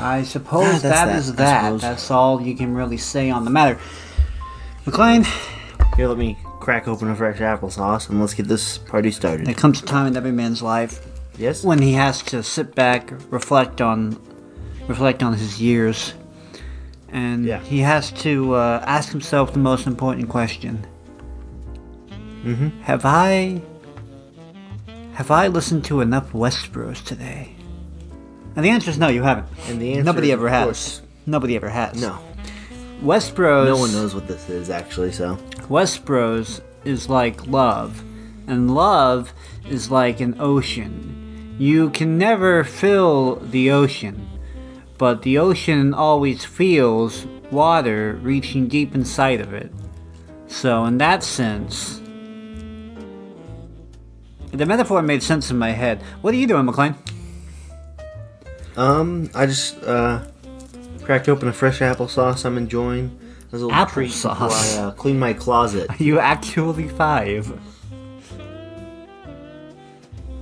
I suppose that's that that, is that. That's all you can really say on the matter. McLean, Here, let me crack open a fresh applesauce and let's get this party started. there comes a time in every man's life Yes? when he has to sit back, reflect on, reflect on his years, and Yeah. he has to uh, ask himself the most important question: Mm-hmm. Have I, have I listened to enough West Bros today? And the answer is no, you haven't. And the answer Nobody ever of has. course, Nobody ever has. No. West Bros. No one knows what this is, actually, so. West Bros. is like love, and love is like an ocean. You can never fill the ocean, but the ocean always feels water reaching deep inside of it. So, in that sense, the metaphor made sense in my head. What are you doing, McLean? Um, I just, uh, cracked open a fresh applesauce I'm enjoying. As a little treat Applesauce? I uh, clean my closet. Are you actually five?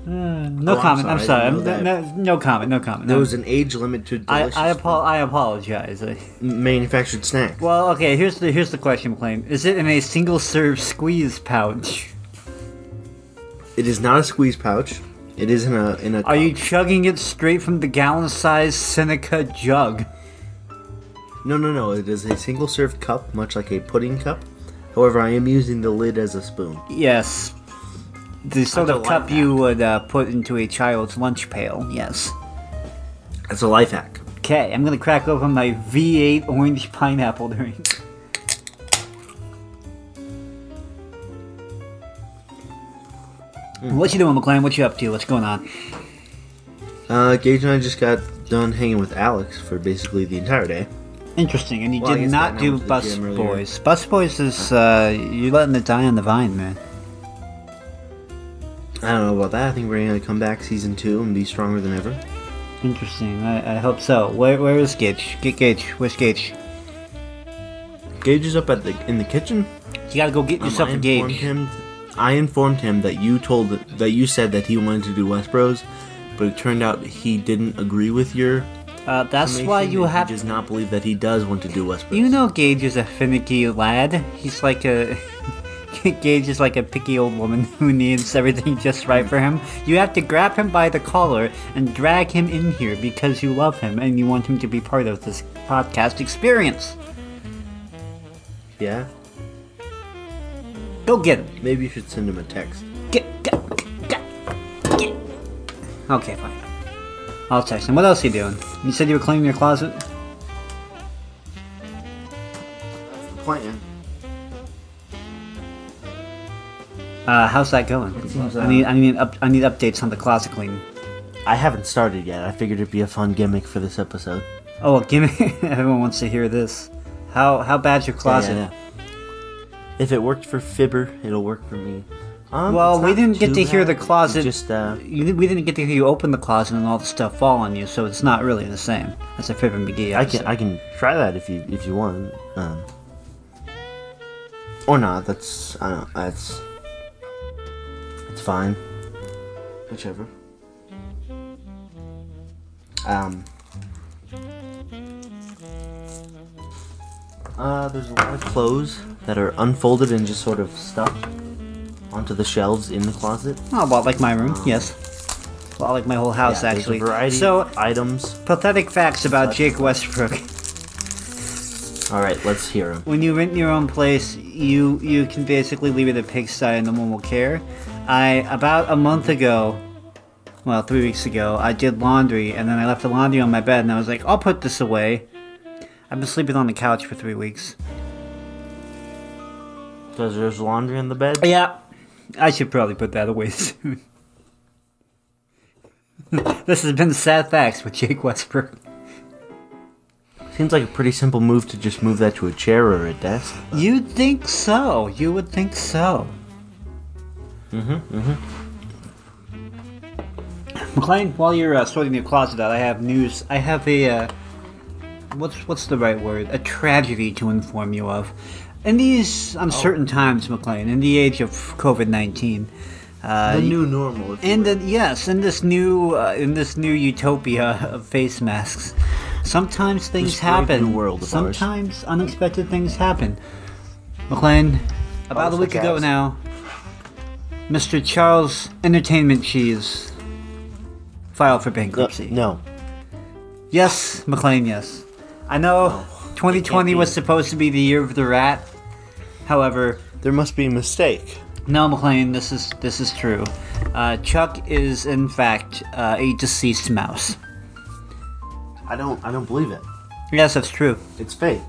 Uh, no Oh, I'm comment. I'm sorry, I sorry. didn't I'm- no, no comment. No comment. There No. was an age limit to I delicious I, apo- I apologize. I- manufactured snack. Well, okay. Here's the here's the question, McLean. Is it in a single serve squeeze pouch? It is not a squeeze pouch. It is in a in a. Are you chugging it straight from the gallon-sized Seneca jug? No, no, no. It is a single serve cup, much like a pudding cup. However, I am using the lid as a spoon. Yes. The sort of cup you would uh, put into a child's lunch pail. Yes. That's a life hack. Okay, I'm gonna crack open my V8 orange pineapple drink. What you doing, McLean? What you up to? What's going on? Uh, Gage and I just got done hanging with Alex for basically the entire day. Interesting, and you Well, I did guess not that do went to the Bus gym earlier. Boys. Bus Boys is uh, you're letting it die on the vine, man. I don't know about that. I think we're gonna come back season two and be stronger than ever. Interesting. I, I hope so. Where where is Gage? Get Gage. Where's Gage? Gage is up at the in the kitchen. You gotta go get Um, yourself I a informed Gage. him. I informed him that you told that you said that he wanted to do West Bros, but it turned out he didn't agree with your. Uh, that's why you have He does not believe that he does want to do West Bros. You know Gage is a finicky lad. He's like a Gage is like a picky old woman who needs everything just right for him. You have to grab him by the collar and drag him in here because you love him and you want him to be part of this podcast experience. Yeah. Go get him. Maybe you should send him a text. Get, get, get, get. Okay, fine. I'll text him. What else are you doing? You said you were cleaning your closet? Plan. Uh, how's that going? seems, I need, I need, up, I need updates on the closet cleaning. I haven't started yet. I figured it'd be a fun gimmick for this episode. Oh, give me. Everyone wants to hear this. How how bad's your closet? Yeah, yeah. If it worked for Fibber, it'll work for me. Um, Well, we didn't get too to hear the closet. Just uh, You, we didn't get to hear you open the closet and all the stuff fall on you, so it's not really the same. That's a Fibber and McGee. I can I can try that if you if you want. Um, or not. That's I don't. That's it's fine. Whichever. Um. Uh, there's a lot of clothes that are unfolded and just sort of stuffed onto the shelves in the closet. Oh, about like my room, yes. Oh. Well, like my whole house, Yeah, actually. A variety so, of items. pathetic facts about Jake Westbrook. All right, let's hear them. when you rent your own place, you you can basically leave it a pigsty and no one will care. I about a month ago, well, three weeks ago, I did laundry and then I left the laundry on my bed and I was like, I'll put this away. I've been sleeping on the couch for three weeks. Because there's laundry in the bed. Yeah, I should probably put that away soon. this has been sad facts with Jake Westbrook. Seems like a pretty simple move to just move that to a chair or a desk. You'd think so. You would think so. Mm-hmm. Mm-hmm. McLean, while you're uh, sorting your closet out, I have news. I have a uh, what's what's the right word? A tragedy to inform you of. In these uncertain times, McLean, in the age of COVID nineteen, uh, The new normal. If you in the yes, in this new uh, in this new utopia of face masks, Sometimes things This brave happen. new world of ours. Sometimes unexpected things happen. McLean, about a week ago now, Mr. Charles Entertainment Cheese filed for No, bankruptcy. no. Yes, McLean, yes. I know 2020 was supposed to be the year of the rat. However, There must be a mistake. no, McLean, this is this is true. Uh, Chuck is in fact uh, a deceased mouse. I don't. I don't believe it. Yes, that's true. It's fake.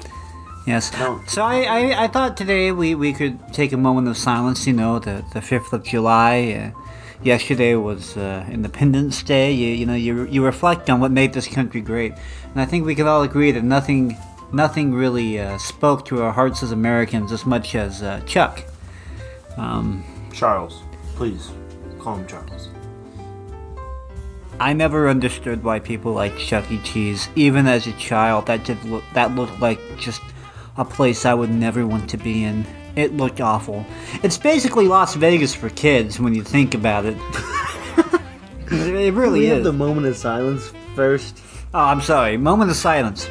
Yes. No. So I, I, I thought today we, we could take a moment of silence. You know, the the fifth of July. Uh, yesterday was uh, Independence Day. You you know you you reflect on what made this country great, and I think we could all agree that nothing nothing really uh, spoke to our hearts as Americans as much as uh, Chuck. Um, Charles, please call him Charles. I never understood why people like Chuck E. Cheese. Even as a child, that did look, that looked like just a place I would never want to be in. It looked awful. It's basically Las Vegas for kids when you think about it. it really we is. have the moment of silence first. Oh, I'm sorry. Moment of silence.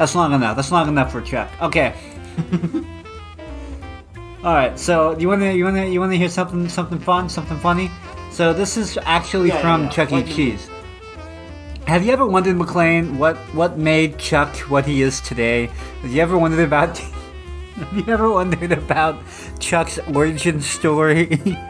That's long enough. That's long enough for Chuck. Okay. All right. So you wanna you wanna you wanna hear something something fun something funny? So this is actually Yeah, from yeah, yeah. Chuck E. What do you Cheese. Have you ever wondered, McLean, what what made Chuck what he is today? Have you ever wondered about? Have you ever wondered about Chuck's origin story?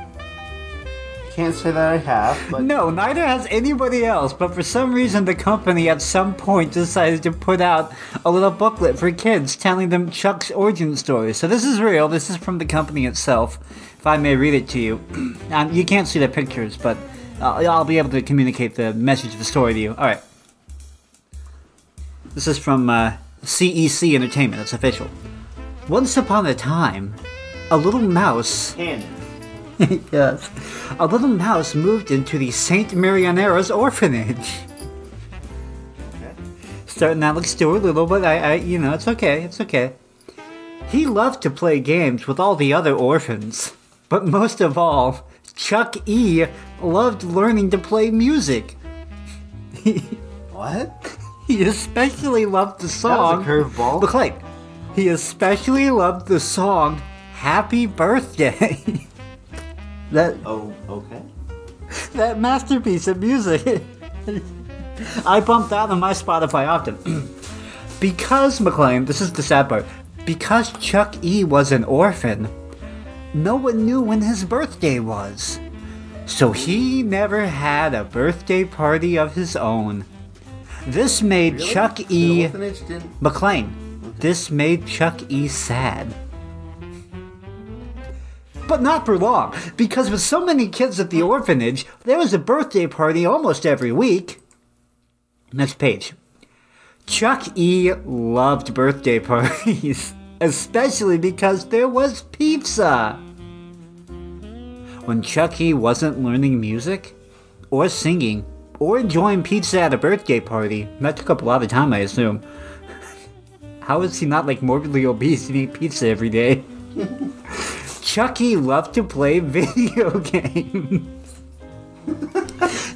Can't say that I have, but No, neither has anybody else, but for some reason the company at some point decided to put out a little booklet for kids telling them Chuck's origin story. So this is real, this is from the company itself, if I may read it to you. um, you can't see the pictures, but uh, I'll be able to communicate the message of the story to you. Alright. This is from uh, CEC Entertainment, it's official. Once upon a time, a little mouse canon. yes. A little mouse moved into the St. Marianeras orphanage. Starting out like Stuart Little, but I, I, you know, it's okay, it's okay. He loved to play games with all the other orphans, but most of all, Chuck E. loved learning to play music. What? He especially loved the That song. was a curveball. Look like he especially loved the song "Happy Birthday." that Oh, okay. that masterpiece of music. I bump that on my Spotify often. because McLean, this is the sad part. Because Chuck E was an orphan, no one knew when his birthday was. So he never had a birthday party of his own. This made Chuck E. McLean. This made Chuck E sad. But not for long, because with so many kids at the orphanage, there was a birthday party almost every week. Next page. Chuck E. loved birthday parties, especially because there was pizza. When Chuck E. wasn't learning music, or singing, or enjoying pizza at a birthday party, that took up a lot of time, I assume. How is he not like morbidly obese eating pizza every day? Chucky loved to play video games.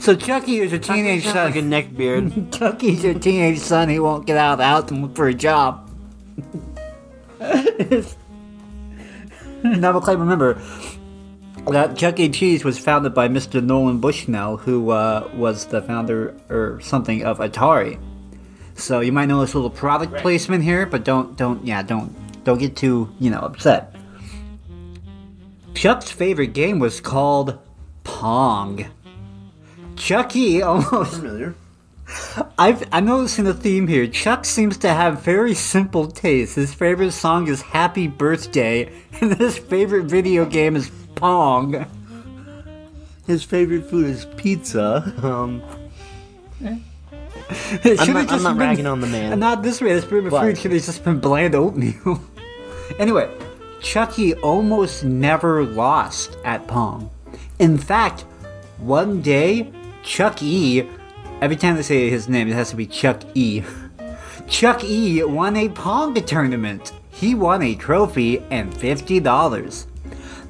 so Chucky is a teenage son. like a neck beard. Chucky's a teenage son. He won't get out of the house and look for a job. now, McClay, remember that Chuck E. Cheese was founded by Mr. Nolan Bushnell, who uh, was the founder or something of Atari. So you might notice a little product placement here, but don't don't yeah don't don't get too you know upset. Chuck's favorite game was called Pong. Chucky almost Familiar. I've, I'm noticing a theme here. Chuck seems to have very simple tastes. His favorite song is Happy Birthday, and his favorite video game is Pong. His favorite food is pizza. Um, It I'm should've not, I'm just not been- ragging on the man. Not this way. This favorite But- food should have just been bland oatmeal. anyway, Chucky almost never lost at Pong. In fact, one day, Chuck E. Every time they say his name, it has to be Chuck E. Chuck E. won a Pong tournament. He won a trophy and $50.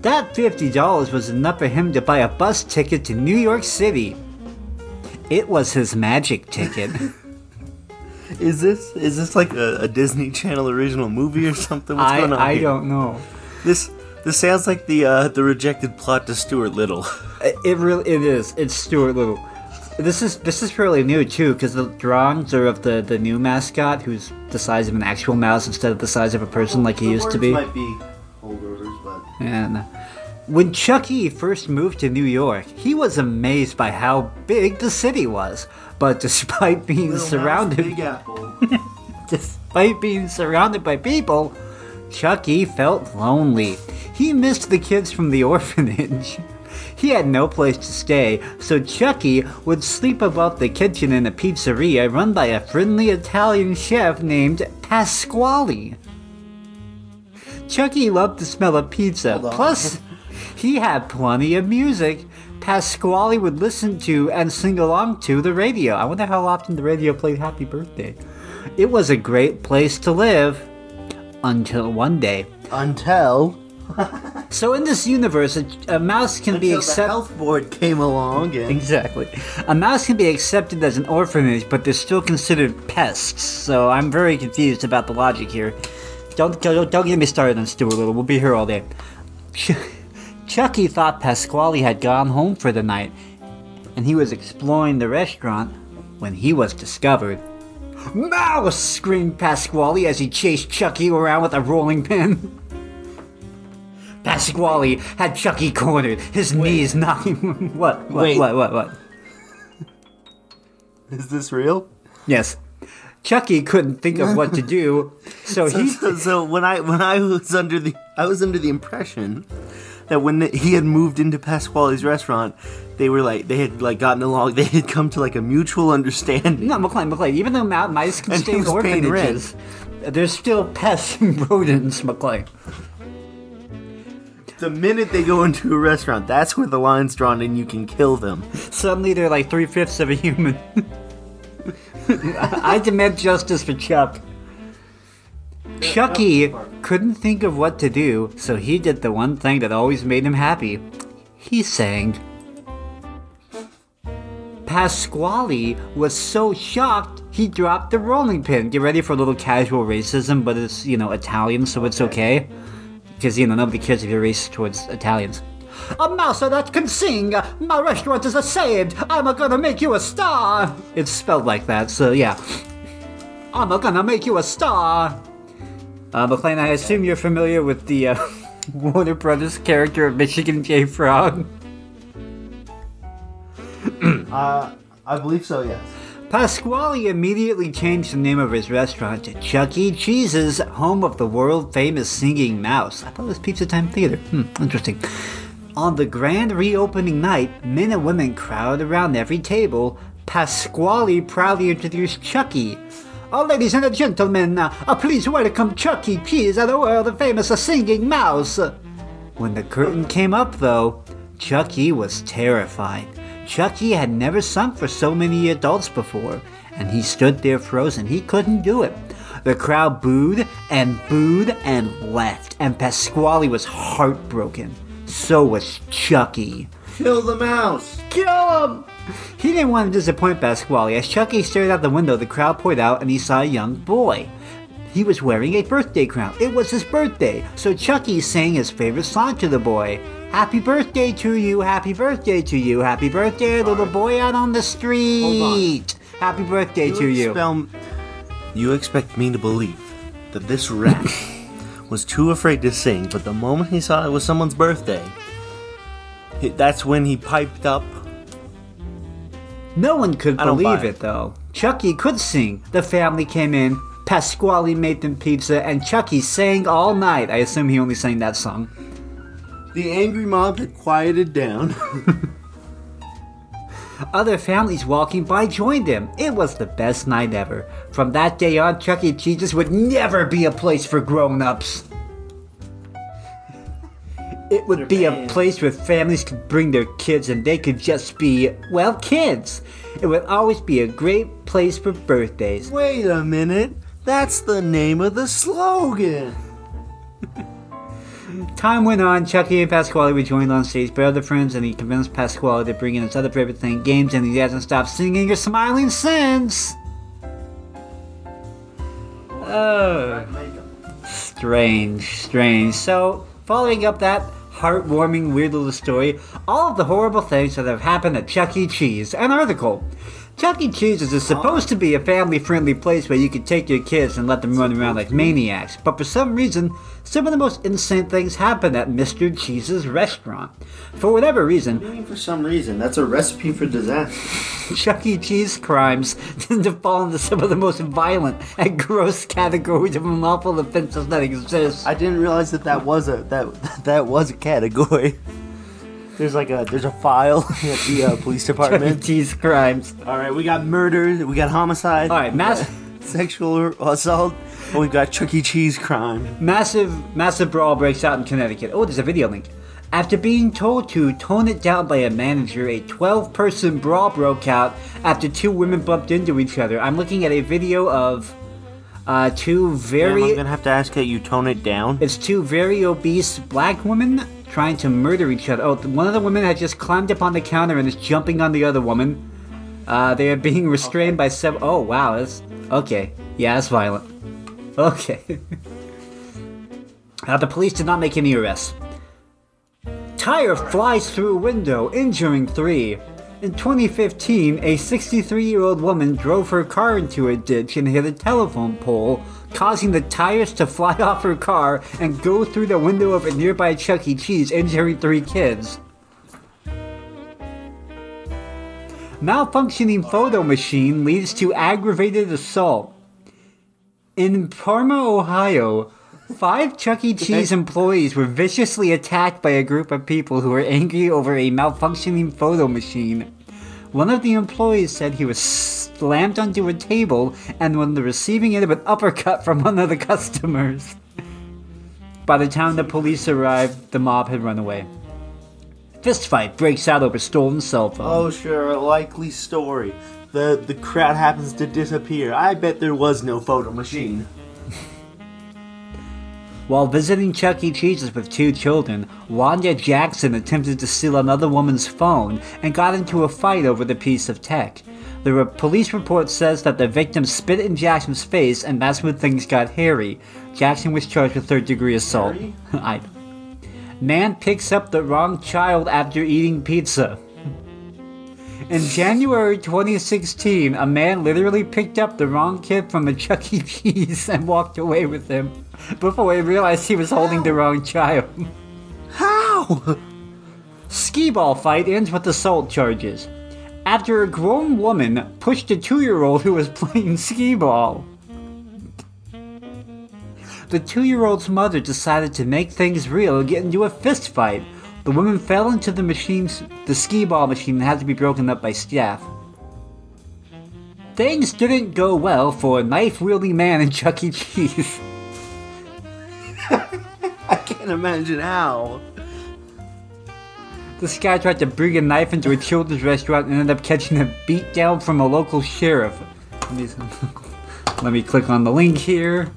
That $50 was enough for him to buy a bus ticket to New York City. It was his magic ticket. Is this is this like a, a Disney Channel original movie or something? What's I going on I here? don't know. This this sounds like the uh, the rejected plot to Stuart Little. It, really it is. It's Stuart Little. This is this is fairly new too, because the drawings are of the the new mascot, who's the size of an actual mouse instead of the size of a person like he used to be. Might be holdovers, but And when Chucky first moved to New York, he was amazed by how big the city was. But despite being surrounded, Big Apple. despite being surrounded by people, Chucky felt lonely. He missed the kids from the orphanage. He had no place to stay, so Chucky would sleep above the kitchen in a pizzeria run by a friendly Italian chef named Pasquale. Chucky loved the smell of pizza. Plus, he had plenty of music. Pasquale would listen to and sing along to the radio. I wonder how often the radio played Happy Birthday. It was a great place to live until one day. Until So in this universe, a, a mouse can be until the accepted. health board came along and Exactly. A mouse can be accepted as an orphanage, but they're still considered pests. So I'm very confused about the logic here. Don't don't, don't get me started on Stuart Little. We'll be here all day. Ch- Chucky thought Pasquale had gone home for the night, and he was exploring the restaurant when he was discovered. Mouse! screamed Pasquale as he chased Chucky around with a rolling pin. Pasquale had Chucky cornered, his knees knocking. what? What? Wait. What? What? What? is this real? Yes. Chucky couldn't think of what to do, so So, he. so, so when I when I was under the I was under the impression that when the, he had moved into Pasquale's restaurant, they were like they had like gotten along. They had come to like a mutual understanding. No, McLean, McLean. Even though ma- mice can stay he in was orphanages, there's still pests and rodents, McLean. The minute they go into a restaurant, that's where the line's drawn, and you can kill them. Suddenly they're like three fifths of a human. I demand justice for Chuck. Chucky couldn't think of what to do, so he did the one thing that always made him happy. He sang. Pasquale was so shocked he dropped the rolling pin. Get ready for a little casual racism, but it's, you know, Italian, so it's okay. Because, you know, nobody cares if you're racist towards Italians. A mouse that can sing! My restaurant is a saved! I'm gonna make you a star! It's spelled like that, so yeah. I'm gonna make you a star! Uh, McLean, I assume you're familiar with the uh, Warner Brothers character of Michigan J. Frog. Uh, I believe so. Yes. Pasquale immediately changed the name of his restaurant to Chuck E. Cheese's, home of the world famous singing mouse. I thought it was Pizza Time Theater. Hmm, interesting. On the grand reopening night, men and women crowded around every table. Pasquale proudly introduced Chucky. Oh, ladies and gentlemen, uh, uh, please welcome Chucky Cheese, the world famous singing mouse. When the curtain came up, though, Chucky was terrified. Chucky had never sung for so many adults before, and he stood there frozen. He couldn't do it. The crowd booed and booed and left, and Pasquale was heartbroken. So was Chucky. Kill the mouse. Kill him! He didn't want to disappoint Pasquale. As Chucky stared out the window, the crowd poured out and he saw a young boy. He was wearing a birthday crown. It was his birthday, so Chucky sang his favorite song to the boy. Happy birthday to you, happy birthday to you, happy birthday, little boy out on the street. Happy birthday to you. You expect me to believe that this rat was too afraid to sing, but the moment he saw it was someone's birthday, that's when he piped up. No one could believe buy it though. Chucky could sing. The family came in, Pasquale made them pizza, and Chucky sang all night. I assume he only sang that song. The angry mob had quieted down. Other families walking by joined him. It was the best night ever. From that day on, Chuck E. Cheese's would never be a place for grown ups. It would be a place where families could bring their kids and they could just be, well, kids. It would always be a great place for birthdays. Wait a minute. That's the name of the slogan. Time went on, Chucky and Pasquale were joined on stage by other friends, and he convinced Pasquale to bring in his other favorite thing, games, and he hasn't stopped singing or smiling since. Oh, strange, strange. So, following up that heartwarming, weird little story, all of the horrible things that have happened at Chuck E. Cheese. An article. Chuck E. Cheese is supposed to be a family friendly place where you can take your kids and let them run around like maniacs, but for some reason, some of the most insane things happen at Mr. Cheese's restaurant. For whatever reason, I mean, for some reason, that's a recipe for disaster. Chuck E. Cheese crimes tend to fall into some of the most violent and gross categories of unlawful offenses that exist. I didn't realize that that was a that that was a category. There's like a there's a file at the uh, police department. Cheese crimes. All right, we got murder, we got homicide, All right, mass, sexual assault, and we've got Chuck E. Cheese crime. massive, massive brawl breaks out in Connecticut. Oh, there's a video link. After being told to tone it down by a manager, a 12 person brawl broke out after two women bumped into each other. I'm looking at a video of uh, two Damn, very. I'm gonna have to ask that you tone it down. It's two very obese black women trying to murder each other. Oh, one of the women had just climbed up on the counter and is jumping on the other woman. Uh, they are being restrained by seven. Oh, wow. That's okay. Yeah, that's violent. Okay. uh, the police did not make any arrests. Tire flies through window, injuring three. In 2015, a 63 year old woman drove her car into a ditch and hit a telephone pole, causing the tires to fly off her car and go through the window of a nearby Chuck E. Cheese, injuring three kids. Malfunctioning photo machine leads to aggravated assault. In Parma, Ohio, five Chuck E. Cheese employees were viciously attacked by a group of people who were angry over a malfunctioning photo machine. One of the employees said he was slammed onto a table and on the receiving end of an uppercut from one of the customers. By the time the police arrived, the mob had run away. Fistfight breaks out over stolen cell phone. Oh, sure, a likely story. The the crowd happens to disappear. I bet there was no photo machine. While visiting Chuck E. Cheese's with two children, Wanda Jackson attempted to steal another woman's phone and got into a fight over the piece of tech. The re- police report says that the victim spit in Jackson's face, and that's when things got hairy. Jackson was charged with third degree assault. I. Man picks up the wrong child after eating pizza. In January 2016, a man literally picked up the wrong kid from a Chuck E. Cheese and walked away with him before he realized he was holding the wrong child. How? Skee ball fight ends with assault charges. After a grown woman pushed a two year old who was playing skee ball. The two year old's mother decided to make things real and get into a fist fight. The woman fell into the machine's the skee ball machine and had to be broken up by staff. Things didn't go well for a knife wielding man in Chuck E. Cheese. I can't imagine how. This guy tried to bring a knife into a children's restaurant and ended up catching a beatdown from a local sheriff. Let me, let me click on the link here.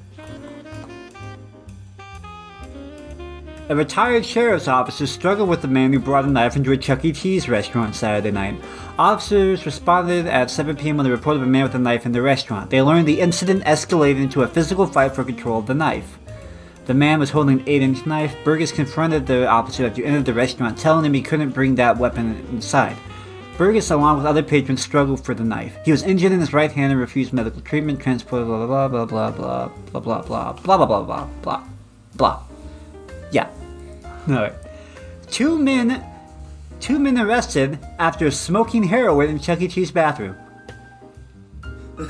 A retired sheriff's officer struggled with the man who brought a knife into a Chuck E. Cheese restaurant Saturday night. Officers responded at 7 p.m. on the report of a man with a knife in the restaurant. They learned the incident escalated into a physical fight for control of the knife. The man was holding an 8 inch knife. Burgess confronted the officer after he entered the restaurant, telling him he couldn't bring that weapon inside. Burgess, along with other patrons, struggled for the knife. He was injured in his right hand and refused medical treatment, transport, blah blah blah blah blah blah blah blah blah blah blah blah blah blah blah. Yeah. Alright. Two men two men arrested after smoking heroin in Chuck E. Cheese bathroom.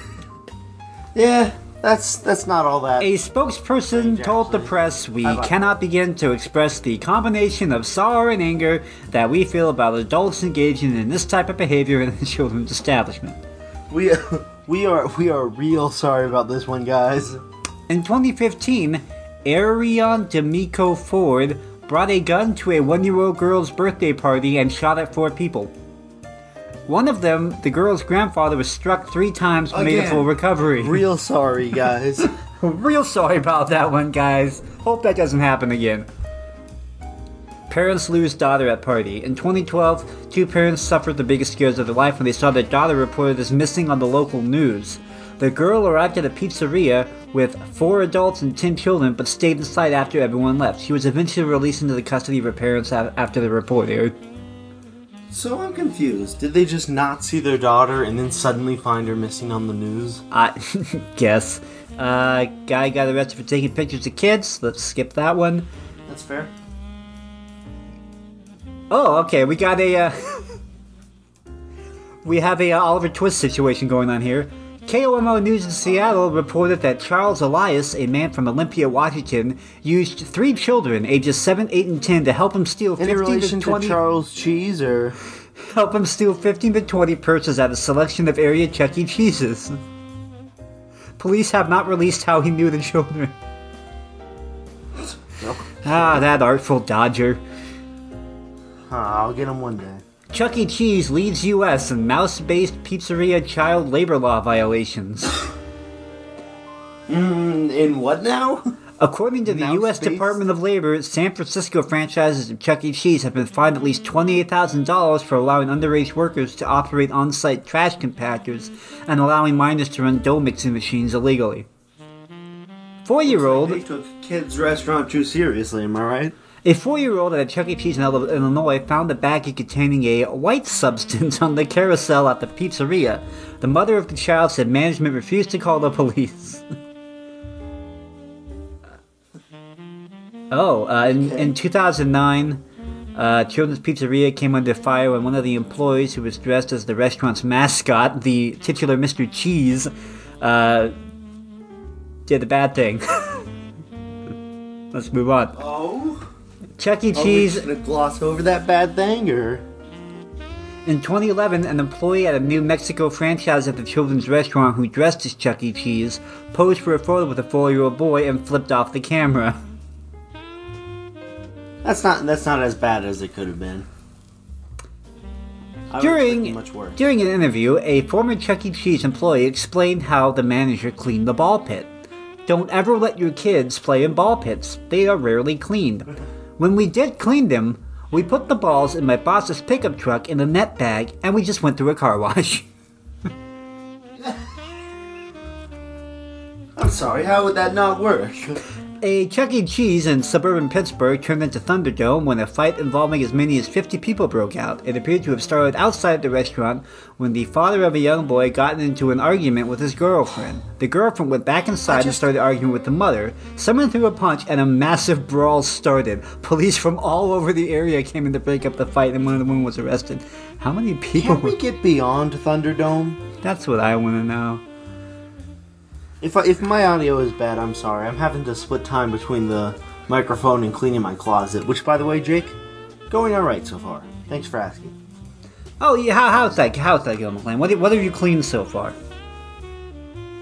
Yeah, that's that's not all that. A spokesperson told the press, We cannot begin to express the combination of sorrow and anger that we feel about adults engaging in this type of behavior in the children's establishment. We we are we are real sorry about this one, guys. In 2015, Arion D'Amico Ford brought a gun to a one year old girl's birthday party and shot at four people. One of them, the girl's grandfather, was struck three times but made a full recovery. Real sorry, guys. Real sorry about that one, guys. Hope that doesn't happen again. Parents lose daughter at party. In 2012, two parents suffered the biggest scares of their life when they saw their daughter reported as missing on the local news. The girl arrived at a pizzeria with four adults and ten children, but stayed inside after everyone left. She was eventually released into the custody of her parents after the report aired. So I'm confused. Did they just not see their daughter and then suddenly find her missing on the news? I guess. Uh, guy got arrested for taking pictures of kids. Let's skip that one. That's fair. Oh, okay. We got a. Uh, we have a uh, Oliver Twist situation going on here. KOMO News in Seattle reported that Charles Elias, a man from Olympia, Washington, used three children, ages seven, eight, and ten, to help him steal Any fifteen to twenty. to Charles Cheese or? help him steal fifteen to twenty purses at a selection of area Chuck E. Cheese's. Police have not released how he knew the children. Ah, that artful dodger. Huh, I'll get him one day. Chuck E. Cheese leads U.S. in mouse-based pizzeria child labor law violations. Mm, in what now? According to the U.S. Mouse-based? Department of Labor, San Francisco franchises of Chuck E. Cheese have been fined at least $28,000 for allowing underage workers to operate on-site trash compactors and allowing minors to run dough mixing machines illegally. Four-year-old They took kids' restaurant too seriously. Am I right? A four-year-old at a Chuck E. Cheese in Illinois found a baggie containing a white substance on the carousel at the pizzeria. The mother of the child said management refused to call the police. oh, uh, in, in 2009, uh, Children's Pizzeria came under fire when one of the employees, who was dressed as the restaurant's mascot, the titular Mr. Cheese, uh, did a bad thing. Let's move on. Oh. Chuck E. Oh, we Cheese. gonna gloss over that bad thing, or? In 2011, an employee at a New Mexico franchise at the children's restaurant who dressed as Chuck E. Cheese posed for a photo with a four-year-old boy and flipped off the camera. That's not. That's not as bad as it could have been. I During much worse. during an interview, a former Chuck E. Cheese employee explained how the manager cleaned the ball pit. Don't ever let your kids play in ball pits. They are rarely cleaned. When we did clean them, we put the balls in my boss's pickup truck in a net bag and we just went through a car wash. I'm sorry. How would that not work? A Chuck E. Cheese in suburban Pittsburgh turned into Thunderdome when a fight involving as many as 50 people broke out. It appeared to have started outside the restaurant when the father of a young boy got into an argument with his girlfriend. The girlfriend went back inside and just- started arguing with the mother. Someone threw a punch and a massive brawl started. Police from all over the area came in to break up the fight and one of the women was arrested. How many people? Can't we get beyond Thunderdome? That's what I want to know. If I, if my audio is bad, I'm sorry. I'm having to split time between the microphone and cleaning my closet. Which, by the way, Jake, going all right so far. Thanks for asking. Oh yeah, how, how's that? How's that going, McLean? What, what have you cleaned so far?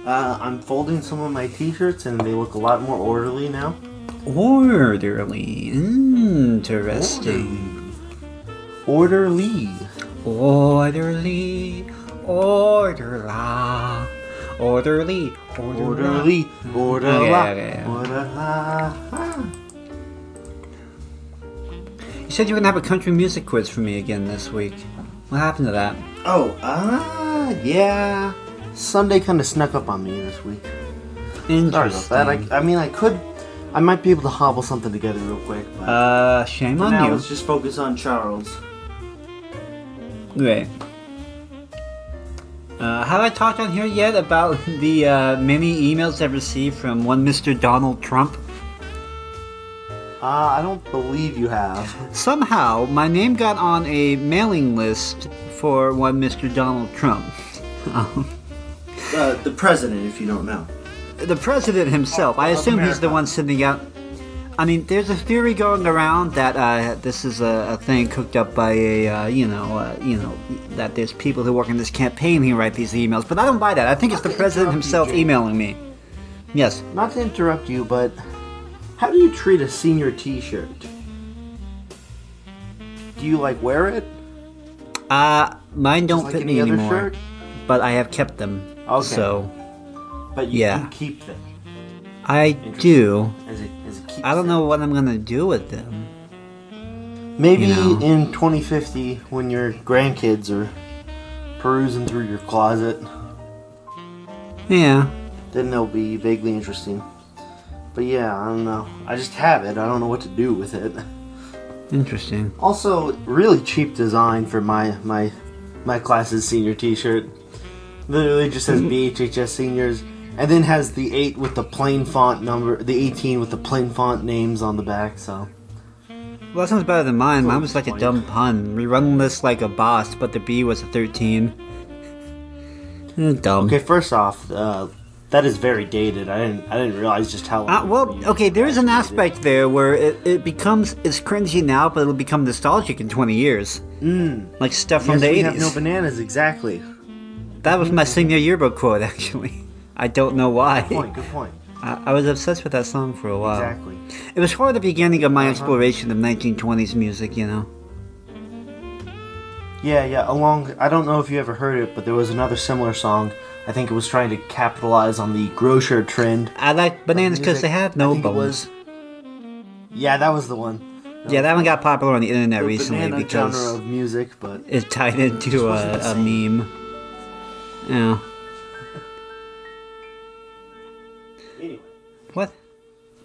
Uh, I'm folding some of my T-shirts, and they look a lot more orderly now. Orderly. Interesting. Orderly. Orderly. Orderla. Orderly. Orderly. Orderly. Okay, okay. Orderly. You said you were gonna have a country music quiz for me again this week. What happened to that? Oh, ah, yeah. Sunday kind of snuck up on me this week. Sorry about Interesting. that. I, I mean, I could, I might be able to hobble something together real quick. But uh, shame for on now, you. let's just focus on Charles. Right. Uh, have I talked on here yet about the uh, many emails I've received from one Mr. Donald Trump? Uh, I don't believe you have. Somehow, my name got on a mailing list for one Mr. Donald Trump. Uh, the president, if you don't know. the president himself. I Of assume he's the one sending out. I mean, there's a theory going around that uh, this is a, a thing cooked up by a, uh, you know, uh, you know, that there's people who work in this campaign who write these emails. But I don't buy that. I think it's the president interrupt you, himself emailing me. Yes. Not to interrupt you, but how do you treat a senior T-shirt? Do you like wear it? Uh, mine don't like fit any me anymore. shirt? But I have kept them. Okay. So But you Yeah. keep them I do. as a as a keep. I don't know what I'm gonna do with them. Maybe you know. in 2050, when your grandkids are perusing through your closet, Yeah. then they'll be vaguely interesting. But yeah, I don't know. I just have it. I don't know what to do with it. Interesting. Also, really cheap design for my my my class's senior T-shirt. Literally just says BHHS seniors, and then has the eight with the plain font number, the eighteen with the plain font names on the back. So Well, that sounds better than mine. Mine was like a dumb pun. We run this like a boss, but the B was a 13. Eh, Dumb. okay, first off, uh, that is very dated. I didn't I didn't realize just how. Uh, well, okay, there is an aspect there where it, it becomes, it's cringy now, but it'll become nostalgic in 20 years. Mm. Like stuff from Yes, the we 80s. have no bananas. Exactly. that was my senior yearbook quote, actually. I don't know why. Good point. Good point. I, I was obsessed with that song for a while. Exactly. It was part of the beginning of Uh-huh. my exploration of 1920s music, you know. Yeah, yeah. Along, I don't know if you ever heard it, but there was another similar song. I think it was trying to capitalize on the grocer trend. I like bananas because they have no bones. was- Yeah, that was the one. Yeah, that one got popular on the internet The recently because genre of music, but it tied into a, a meme. Yeah.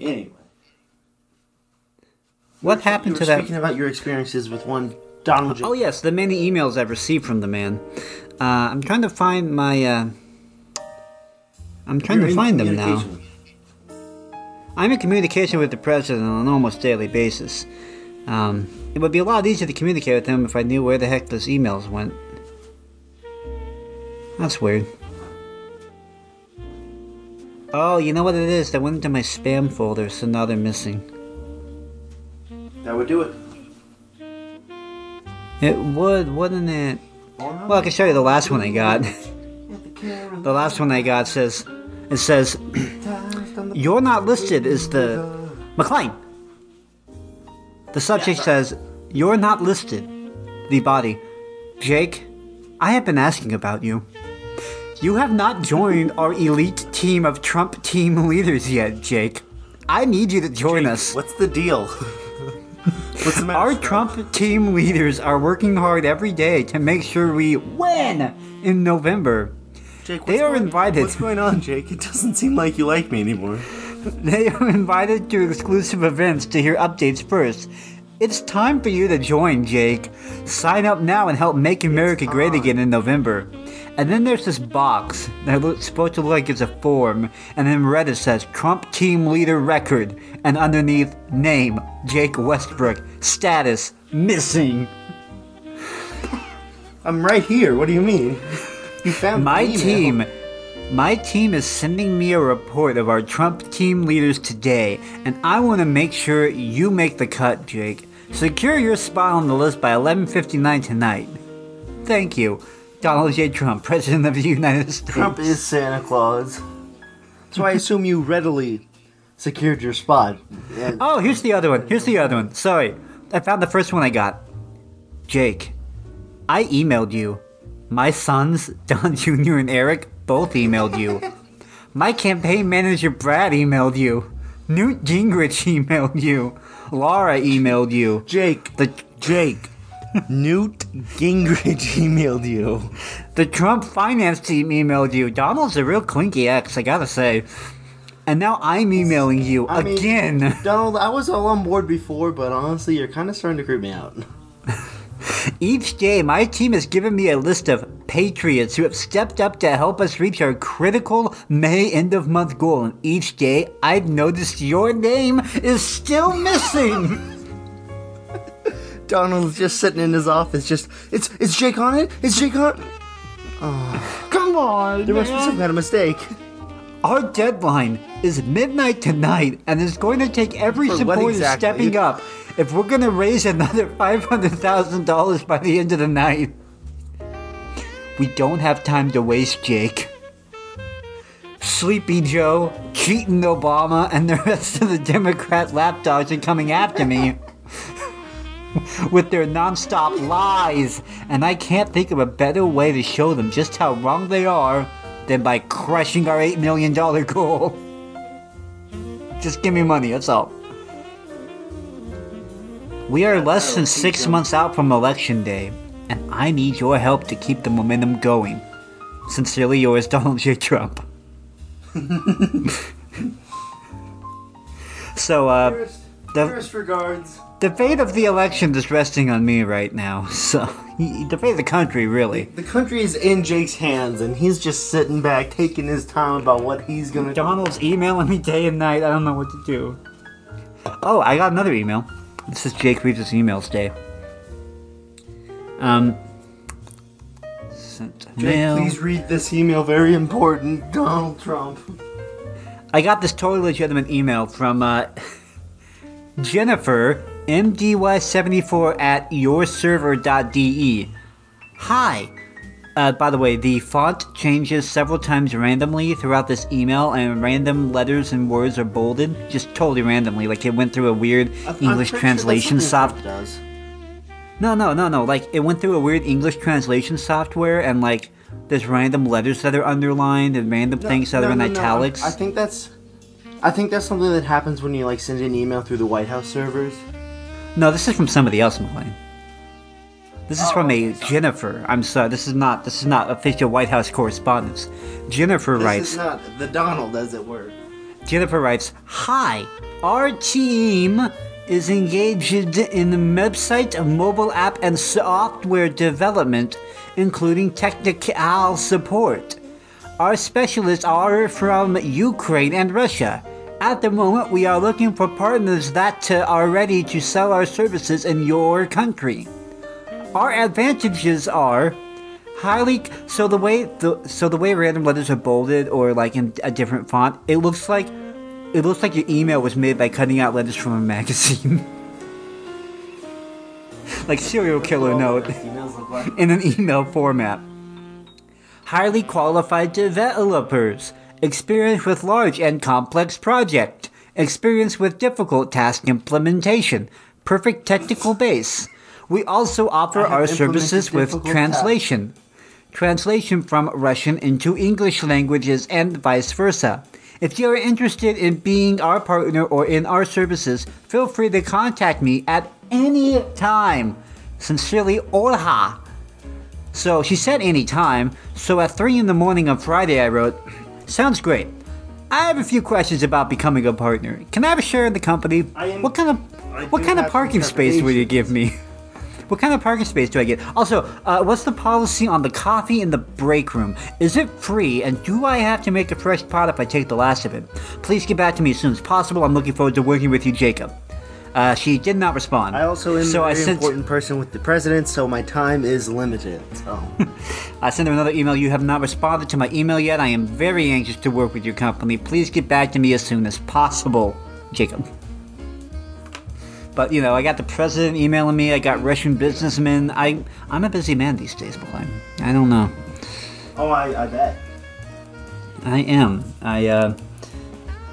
Anyway. What happened to that? Speaking about your experiences with one Donald J. Oh yes, the many emails I've received from the man. Uh, I'm trying to find my. Uh, I'm trying You're to find them now. I'm in communication with the president on an almost daily basis. Um, it would be a lot easier to communicate with him if I knew where the heck those emails went. That's weird. Oh, you know what it is? They went into my spam mm. folder, so now they're missing. That would do it. It would, wouldn't it? Well, I can show you the last one I got. the last one I got says, it says, "You're not listed as the McLean." The subject says, "You're not listed." The body, Jake, I have been asking about you. You have not joined our elite team of Trump team leaders yet, Jake. I need you to join us. What's the deal? What's the matter? Our? Trump team leaders are working hard every day to make sure we win in November. Jake, they are going- invited. What's going on, Jake? It doesn't seem like you like me anymore. They are invited to exclusive events to hear updates first. It's time for you to join, Jake. Sign up now and help make America great again in November. And then there's this box that looks supposed to look like it's a form, and then red it says Trump Team Leader Record, and underneath name Jake Westbrook, status missing. I'm right here. What do you mean? You found My team, my team is sending me a report of our Trump team leaders today, and I want to make sure you make the cut, Jake. Secure your spot on the list by 11:59 tonight. Thank you, Donald J. Trump, President of the United States. Trump is Santa Claus. So I assume you readily secured your spot. And Oh, here's the other one. Here's the other one. Sorry, I found the first one I got. Jake, I emailed you. My sons, Don Jr. and Eric, both emailed you. My campaign manager, Brad, emailed you. Newt Gingrich emailed you. Laura emailed you. Jake, The, Jake, Newt Gingrich emailed you. the Trump finance team emailed you. Donald's a real clinky ex, I gotta say. And now I'm emailing you I mean- again. Donald, I was all on board before, but honestly, you're kind of starting to creep me out. Each day, my team has given me a list of patriots who have stepped up to help us reach our critical May end of month goal. And each day, I've noticed your name is still missing. Donald's just sitting in his office, just it's it's Jake on it. It's Jake on. Oh. Come on, There must some kind of mistake. Our deadline is midnight tonight, and it's going to take every For supporter exactly? stepping up if we're going to raise another $500,000 by the end of the night. We don't have time to waste, Jake. Sleepy Joe, Keaton Obama, and the rest of the Democrat lapdogs are coming after me with their nonstop lies, and I can't think of a better way to show them just how wrong they are than by crushing our $8 million goal. Just give me money, that's all. We are less than six months out from Election Day, and I need your help to keep the momentum going. Sincerely yours, Donald J. Trump. so, uh, First, the- first regards. The fate of the election is resting on me right now. So, the fate of the country, really. The country is in Jake's hands, and he's just sitting back, taking his time about what he's gonna do. Donald's emailing me day and night. I don't know what to do. Oh, I got another email. This is Jake reads his emails day. Um. Sent Jake, mail. please read this email. Very important. Donald Trump. I got this totally legitimate email from uh, Jennifer MDY74 at yourserver.de. Hi. Uh, by the way, the font changes several times randomly throughout this email, and random letters and words are bolded, just totally randomly. Like it went through a weird I'm- English sure translation that's soft. Does. No, no, no, no. Like it went through a weird English translation software, and like there's random letters that are underlined and random things that No, are in no, no, italics. I think that's. I think that's something that happens when you like send an email through the White House servers. No, this is from somebody else, McLean. This is Oh, from a. Jennifer. I'm sorry. This is not. This is not official White House correspondence. Jennifer This writes. is not the Donald, as it were. Jennifer writes, Hi, our team is engaged in the website, mobile app, and software development, including technical support. Our specialists are from Ukraine and Russia. At the moment, we are looking for partners that are ready to sell our services in your country. Our advantages are highly so the way the so the way random letters are bolded or like in a different font, it looks like it looks like your email was made by cutting out letters from a magazine. like serial killer note look like. in an email format. Highly qualified developers, experience with large and complex project, experience with difficult task implementation, perfect technical base. We also offer our services with translation. Translation from Russian into English languages and vice versa. If you are interested in being our partner or in our services, feel free to contact me at any time. Sincerely, Olha. So she said any time, so at 3 in the morning on Friday I wrote, Sounds great. I have a few questions about becoming a partner. Can I have a share in the company? I am- what kind of what kind of parking space will you give me? What kind of parking space do I get? Also, uh, what's the policy on the coffee in the break room? Is it free, and do I have to make a fresh pot if I take the last of it? Please get back to me as soon as possible. I'm looking forward to working with you, Jacob. Uh, she did not respond. I also am so a I very sent important person with the president, so my time is limited. So. I sent her another email. You have not responded to my email yet. I am very anxious to work with your company. Please get back to me as soon as possible, Jacob. But you know, I got the president emailing me. I got Russian businessmen. I I'm a busy man these days, boy. I don't know. oh, I, I bet. I am. I uh,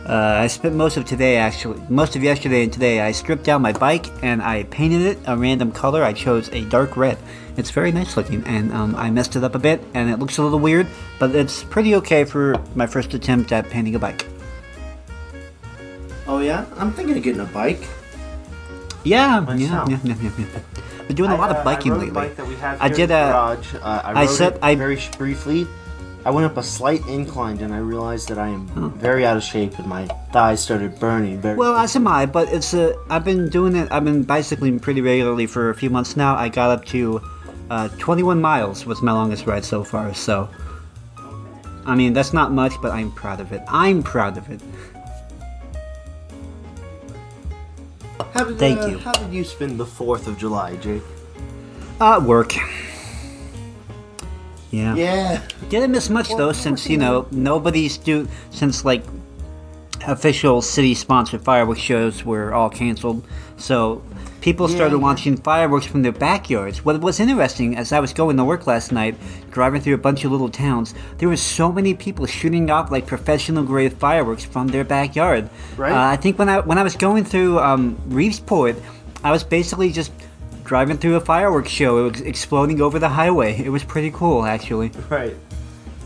uh, I spent most of today actually, most of yesterday and today. I stripped down my bike and I painted it a random color. I chose a dark red. It's very nice looking, and um, I messed it up a bit, and it looks a little weird, but it's pretty okay for my first attempt at painting a bike. Oh yeah, I'm thinking of getting a bike. Yeah, yeah, Myself. yeah, yeah, yeah, yeah. Been doing a lot I, of uh, biking I lately. Bike that we have I did a- garage. Uh, I, I it I- very briefly. I went up a slight incline and I realized that I am very out of shape and my thighs started burning. Very Well, as am I, but it's a. I've been doing it. I've been bicycling pretty regularly for a few months now. I got up to uh, 21 miles was my longest ride so far. So, I mean, that's not much, but I'm proud of it. I'm proud of it. how did, thank uh, you. How did you spend the Fourth of July, Jake? Uh, work. Yeah. Yeah. Didn't miss much though, since you know nobody's do since like official city sponsored fireworks shows were all canceled. So people Yeah, started yeah. launching fireworks from their backyards. What was interesting as I was going to work last night, driving through a bunch of little towns, there were so many people shooting off like professional grade fireworks from their backyard. Right. Uh, I think when I when I was going through um, Reevesport, I was basically just driving through a fireworks show. It was exploding over the highway. It was pretty cool, actually. Right.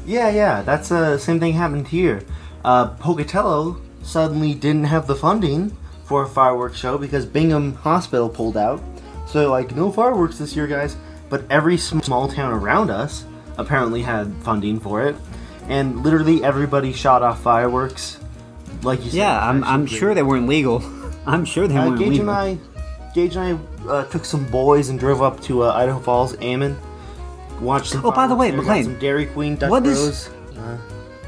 Yeah, yeah. That's the uh, same thing happened here. Uh, Pocatello suddenly didn't have the funding for a fireworks show because Bingham Hospital pulled out. So like, no fireworks this year, guys. But every sm- small town around us apparently had funding for it. and literally everybody shot off fireworks. Like you said, Yeah, I'm, I'm sure they weren't legal. I'm sure they Uh, weren't Gage legal. and I, Gage and I uh, took some boys and drove up to uh, Idaho Falls, Ammon. Watched some. Oh, by the way, there, McLean, some Dairy Queen Dutch what is-. Uh,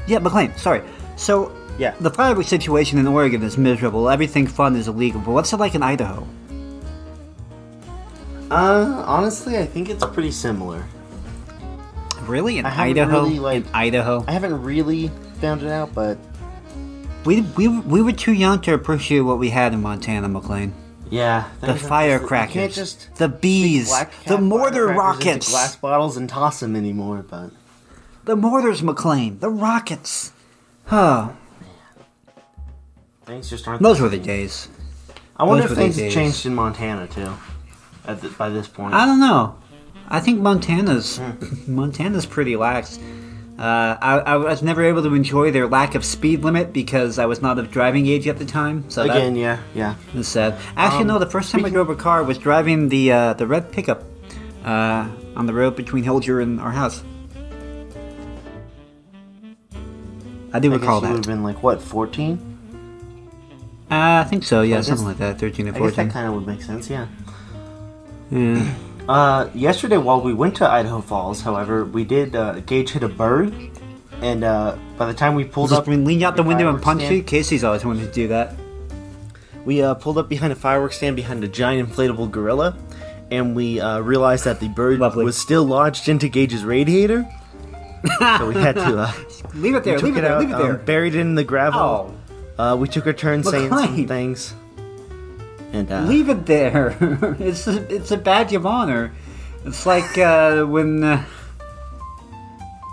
Yeah, McLean, sorry. So, Yeah. the fireworks situation in Oregon is miserable. Everything fun is illegal. But what's it like in Idaho? uh, honestly, I think it's pretty similar. Really? In Idaho? really, like- in Idaho? I haven't really found it out, but We, we, we were too young to appreciate what we had in Montana, McLean. Yeah, The firecrackers, just the bees, the mortar rockets, glass bottles and toss them anymore. But the mortars, McLean, the rockets. Oh, things just aren't. those were the days. I wonder those if things have changed in Montana too. At the, by this point, I don't know. I think Montana's Hmm. Montana's pretty lax. Uh, I, I was never able to enjoy their lack of speed limit because I was not of driving age at the time. So again, that yeah, yeah. is sad. Actually, Um, no. The first time I drove a car was driving the uh, the red pickup uh, on the road between Hilger and our house. I do I recall you would have been like what, fourteen? Uh, I think so. Yeah, guess- something like that. Thirteen or I guess fourteen. that kind of would make sense. Yeah. Yeah. Uh, yesterday while we went to Idaho Falls, however, we did uh, Gage hit a bird, and uh, by the time we pulled Just up, leaned out the window and punched punch stand- you. Casey's always wanted to do that. We uh, pulled up behind a fireworks stand behind a giant inflatable gorilla, and we uh, realized that the bird Lovely. was still lodged into Gage's radiator. so we had to uh, Leave it there. Leave it it there. out, Leave it there. um, buried it in the gravel. Oh. Uh, we took our turn saying some things, and uh, Leave it there. it's a, it's a badge of honor. It's like uh, when uh,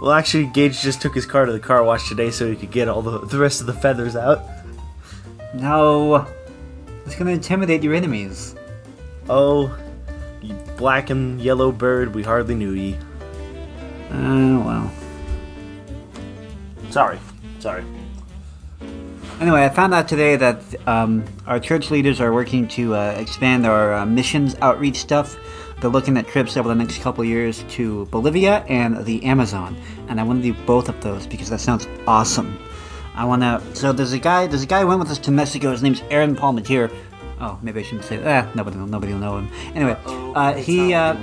well, actually, Gage just took his car to the car wash today so he could get all the the rest of the feathers out. no, it's gonna intimidate your enemies. Oh, you black and yellow bird, we hardly knew ye. Oh well. Sorry, sorry. Anyway, I found out today that um, our church leaders are working to uh, expand our uh, missions outreach stuff. They're looking at trips over the next couple years to Bolivia and the Amazon, and I want to do both of those because that sounds awesome. I want to. So there's a guy. There's a guy who went with us to Mexico. His name's Aaron Palmatier. Oh, maybe I shouldn't say that. Eh, nobody, will- nobody will know him. Anyway, uh, he, uh,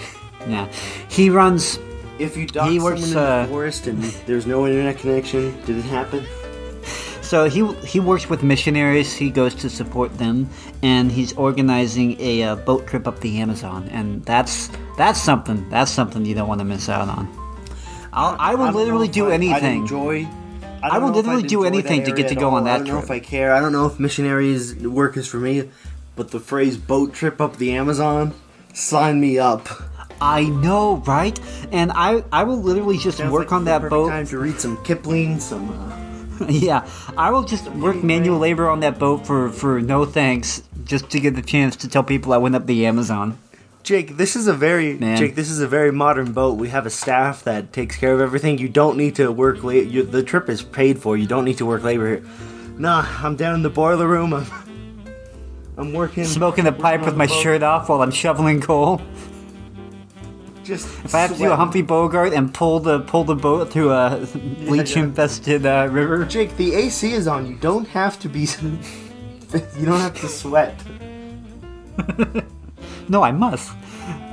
yeah, he runs. If you dock he works, someone in uh, the forest and there's no internet connection, did it happen? So he he works with missionaries. He goes to support them, and he's organizing a uh, boat trip up the Amazon. And that's that's something. That's something you don't want to miss out on. I'll, I will don't literally do I- anything. enjoy. I don't will literally do anything to get to go on that I don't know trip. if I care. I don't know if missionaries work is for me, but the phrase "boat trip up the Amazon," sign me up. I know, right? And I I will literally just Sounds work like on that boat. Time to read some Kipling, some. Uh, yeah, I will just work manual labor on that boat for for no thanks, just to get the chance to tell people I went up the Amazon. Jake, this is a very Man. Jake. This is a very modern boat. We have a staff that takes care of everything. You don't need to work late. You, the trip is paid for. You don't need to work labor here. Nah, I'm down in the boiler room. I'm, I'm working. Smoking the pipe with the my boat. shirt off while I'm shoveling coal. Just If I have to do a Humphrey Bogart and pull the pull the boat through a bleach infested uh, river, Jake, the AC is on. You don't have to be. you don't have to sweat. no, I must.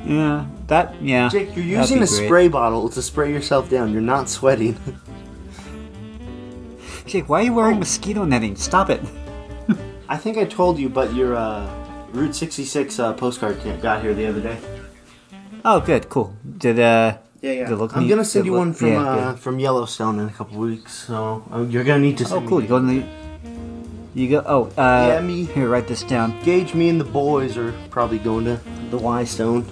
Yeah, that yeah. Jake, you're using a great. spray bottle to spray yourself down. You're not sweating. Jake, why are you wearing mosquito netting? Stop it. I think I told you, but your uh, Route 66 uh, postcard ca- got here the other day. Oh, good, cool. Did uh? Yeah, yeah. did look I'm neat? gonna send Did you look- one from yeah, uh, good. from Yellowstone in a couple weeks, so uh, you're gonna need to. Oh, Send cool. Me, You go in the. You go. Oh, uh. Yeah, me- Here, write this down. Gage, me, and the boys are probably going to the Y Stone.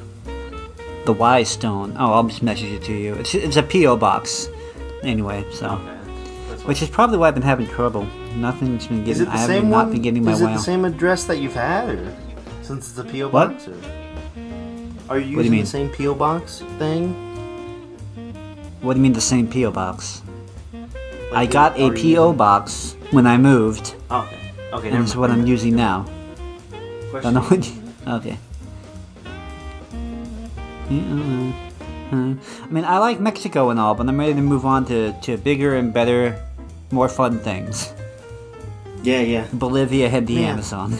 The Y Stone. Oh, I'll just message it to you. It's it's a PO box. Anyway, so which is probably why I've been having trouble. Nothing's been Is getting. it I the have same not one? been getting my Is it wow. the same address that you've had, or since it's a PO What? box? Or? Are you do you mean? the same PO box thing? What do you mean the same PO box? I got a you PO box when I moved, oh, Okay. Okay. and it's what I'm using now. Don't Question. know what. You, okay. I mean, I like Mexico and all, but I'm ready to move on to, to bigger and better, more fun things. Yeah, yeah. Bolivia had the Yeah. Amazon.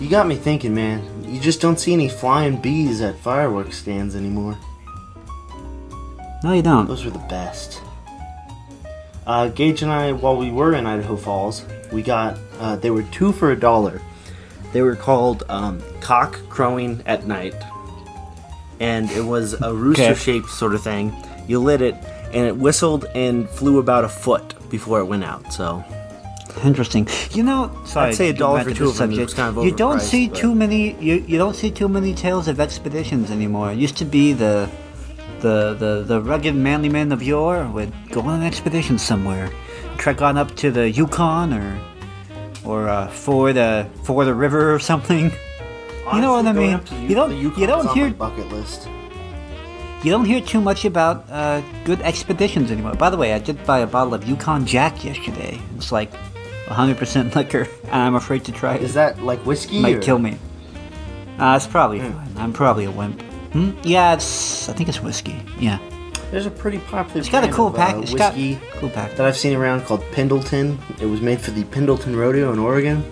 You got me thinking, man. You just don't see any flying bees at fireworks stands anymore. No, you don't. Those were the best. Uh, Gage and I, while we were in Idaho Falls, we got uh, they were two for a dollar. They were called um, cock crowing at night, and it was a rooster-shaped sort of thing. You lit it, and it whistled and flew about a foot before it went out. So Interesting. You know, sorry, I'd say a dollar for two the of them. Subject. kind of you don't see but- too many. You, you don't see too many tales of expeditions anymore. It used to be the, the the the rugged manly men of yore would go on an expedition somewhere, trek on up to the Yukon or or uh, ford uh, ford a river or something. You know what I mean? up You don't- you don't hear- bucket list. You don't hear too much about uh, good expeditions anymore. By the way, I did buy a bottle of Yukon Jack yesterday. It's like 100% liquor, and I'm afraid to try it. Is that like whiskey? might or- kill me. Uh, it's probably fine. I'm probably a wimp. Hmm? Yeah, it's. I think it's whiskey. Yeah, There's a pretty popular. it's got a cool of, pack. Uh, it's got whiskey cool pack. that I've seen around called Pendleton. It was made for the Pendleton Rodeo in Oregon.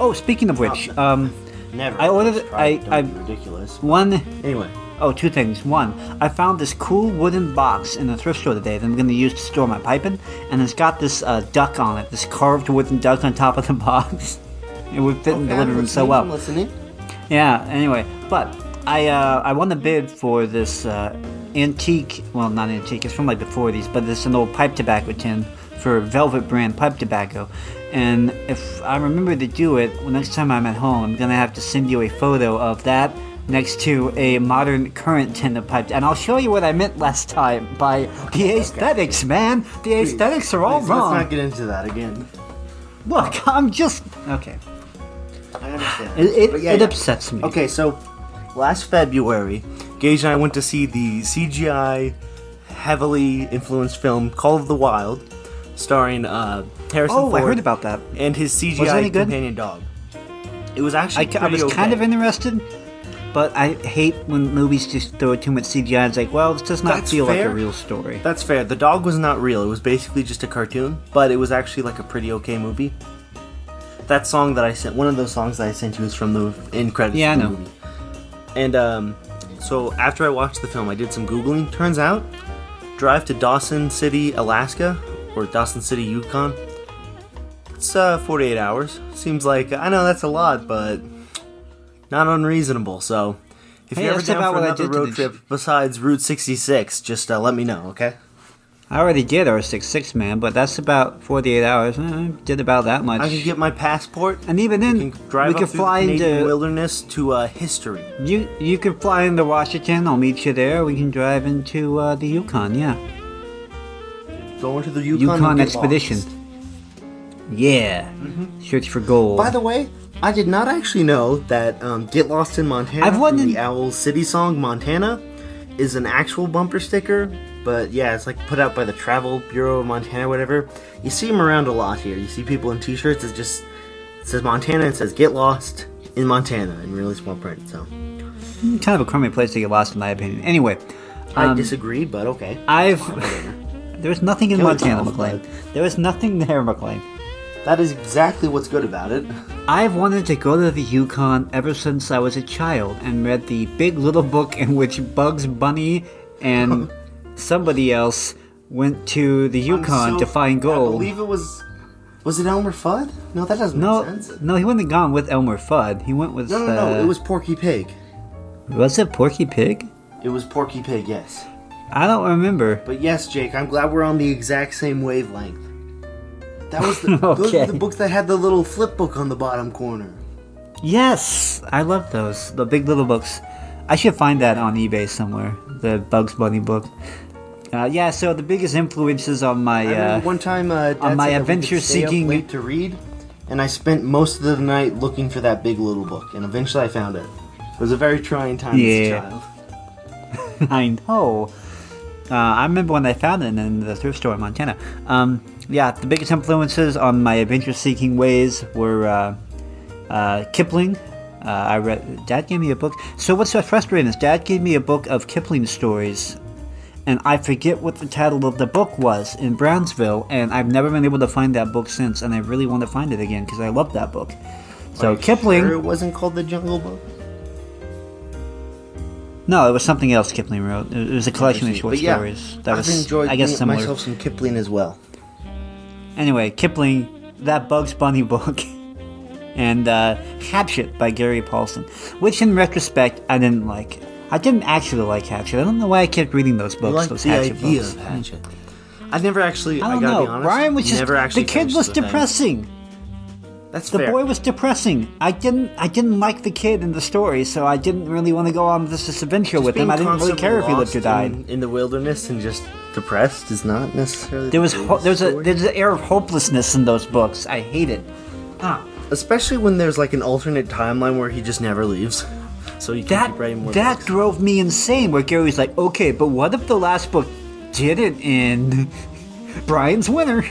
Oh, speaking of which, um, Never. I ordered-. I- I- ridiculous. one Anyway, Oh, two things. One, I found this cool wooden box in the thrift store today that I'm going to use to store my pipe in, and it's got this uh, duck on it, this carved wooden duck on top of the box. it would fit in the living room so well. I'm listening. Yeah. Anyway, but I uh, I won the bid for this uh, antique. Well, not antique. It's from like the 40s, but it's an old pipe tobacco tin for Velvet brand pipe tobacco. And if I remember to do it, well, next time I'm at home, I'm gonna have to send you a photo of that next to a modern current tin of pipe. And I'll show you what I meant last time by the aesthetics, man. The aesthetics are all Please, wrong. Let's not get into that again. Look, I'm just okay. I understand. It, it, yeah, it yeah. upsets me. Okay, so last February, Gage and I went to see the CGI heavily influenced film Call of the Wild, starring uh, Harrison Oh, I heard about that. and his CGI good? companion dog. It was actually ca- I was pretty kind of interested, but I hate when movies just throw too much CGI. It's like, well, this does not That's feel like a real story. That's fair. The dog was not real. It was basically just a cartoon, but it was actually like a pretty okay movie. That song that I sent, one of those songs that I sent you, is from the end credits. Yeah, I know. Movie. And um, so after I watched the film, I did some googling. Turns out, drive to Dawson City, Alaska, or Dawson City, Yukon. It's uh, 48 hours. Seems like I know that's a lot, but not unreasonable. So. If Hey, you're ever that's down about for what I did to road the- trip besides Route 66, just uh, let me know, okay? I already did R66, man, but that's about 48 hours. I did about that much. I can get my passport. and even You then, can drive we up fly the Canadian into wilderness to uh, history. you. You could fly into Washington. I'll meet you there. We can drive into uh, the Yukon. Yeah, going to the Yukon, Yukon expedition. lost. Yeah, search for gold. By the way, I did not actually know that um, "Get Lost in Montana" I've from the Owl City song "Montana" is an actual bumper sticker. But yeah, it's like put out by the Travel Bureau of Montana, or whatever. You see them around a lot here. You see people in T-shirts. It just it says Montana. and says "Get Lost in Montana" in really small print. So kind of a crummy place to get lost, in my opinion. Anyway, I Um, disagree, but okay. I've. There's nothing in Montana, McLean. There is nothing there, McLean. That is exactly what's good about it. I've wanted to go to the Yukon ever since I was a child and read the big little book in which Bugs Bunny and somebody else went to the Yukon I'm to find gold. I believe it was. Was it Elmer Fudd? No, that doesn't no, make sense. no, he wouldn't have gone with Elmer Fudd. He went with. No, no, no. uh, It was Porky Pig. Was it Porky Pig? It was Porky Pig, yes. I don't remember. But yes, Jake, I'm glad we're on the exact same wavelength. That was the, Okay. the books that had the little flip book on the bottom corner. Yes, I love those. The big little books. I should find that on eBay somewhere. The Bugs Bunny book. Uh, yeah, so the biggest influences on my. Uh, one time uh, on my said that we could adventure-seeking- late to read, and I spent most of the night looking for that big little book, and eventually I found it. It was a very trying time as a child. I know. Uh, I remember when I found it in the thrift store in Montana. Um, yeah, the biggest influences on my adventure-seeking ways were uh, uh, Kipling, Uh, I read. Dad gave me a book. So what's so frustrating is Dad gave me a book of Kipling stories, and I forget what the title of the book was in Brownsville, and I've never been able to find that book since, and I really want to find it again because I love that book. So Kipling. Sure it wasn't called the Jungle Book. No, it was something else Kipling wrote. It was a collection of short yeah, stories. That I've was, enjoyed I guess, similar. myself some Kipling as well. Anyway, Kipling, that Bugs Bunny book, and uh, Hatchet by Gary Paulsen, which in retrospect I didn't like. I didn't actually like Hatchet. I don't know why I kept reading those I books, like those the Hatchet idea books. of Hatchet. I never actually. I I, don't gotta know. be honest. Ryan was just never actually the kid was depressing. thing. That's The fair. boy was depressing. I didn't I didn't like the kid in the story, so I didn't really want to go on this, this adventure with him. I didn't really care if he lived or died. in, in the wilderness and just depressed is not necessarily. There was ho- there's a there's an air of hopelessness in those books. I hate it. Ah. especially when there's like an alternate timeline where he just never leaves, so you That keep writing more. that books. drove me insane. Where Gary's like, okay, but what if the last book didn't end? Brian's Winter.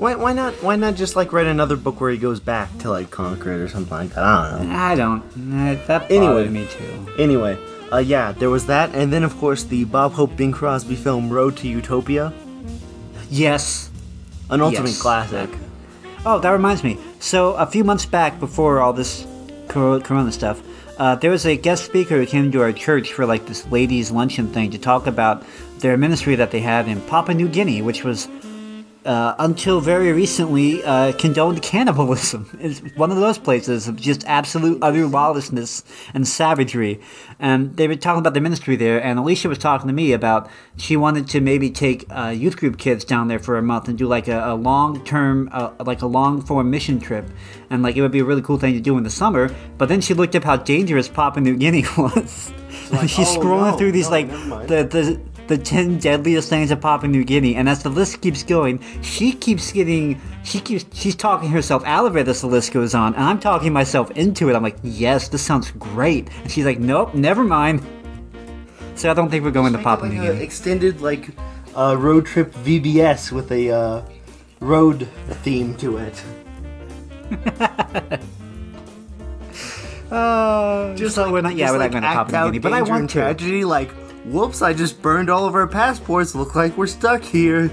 Why, why not? Why not just like write another book where he goes back to like conquer it or something like that? I don't know. I don't. uh, That Anyway. me too. Anyway, uh, yeah, there was that, and then of course the Bob Hope Bing Crosby film Road to Utopia, Yes. an ultimate Yes. classic. Oh, that reminds me. So a few months back, before all this Corona stuff, uh, there was a guest speaker who came to our church for like this ladies' luncheon thing to talk about their ministry that they had in Papua New Guinea, which was uh, until very recently uh, condoned cannibalism. It's one of those places of just absolute utter lawlessness and savagery. And they were talking about the ministry there, and Alicia was talking to me about she wanted to maybe take uh, youth group kids down there for a month and do like a, a long term, uh, like a long form mission trip. And like it would be a really cool thing to do in the summer. But then she looked up how dangerous Papua New Guinea was. and she's oh, scrolling no, through these no, like the the the 10 deadliest things of Papua New Guinea. And as the list keeps going she keeps getting she keeps she's talking herself out of it as the list goes on. And I'm talking myself into it. I'm like yes this sounds great. And she's like nope never mind. So I don't think we're going to Papua like New Guinea. extended like uh, road trip VBS with a uh, road theme to it. uh, just so we're not yeah we're like, not going to Papua New Guinea but I want to. tragedy. Like, whoops! I just burned all of our passports. Look like we're stuck here.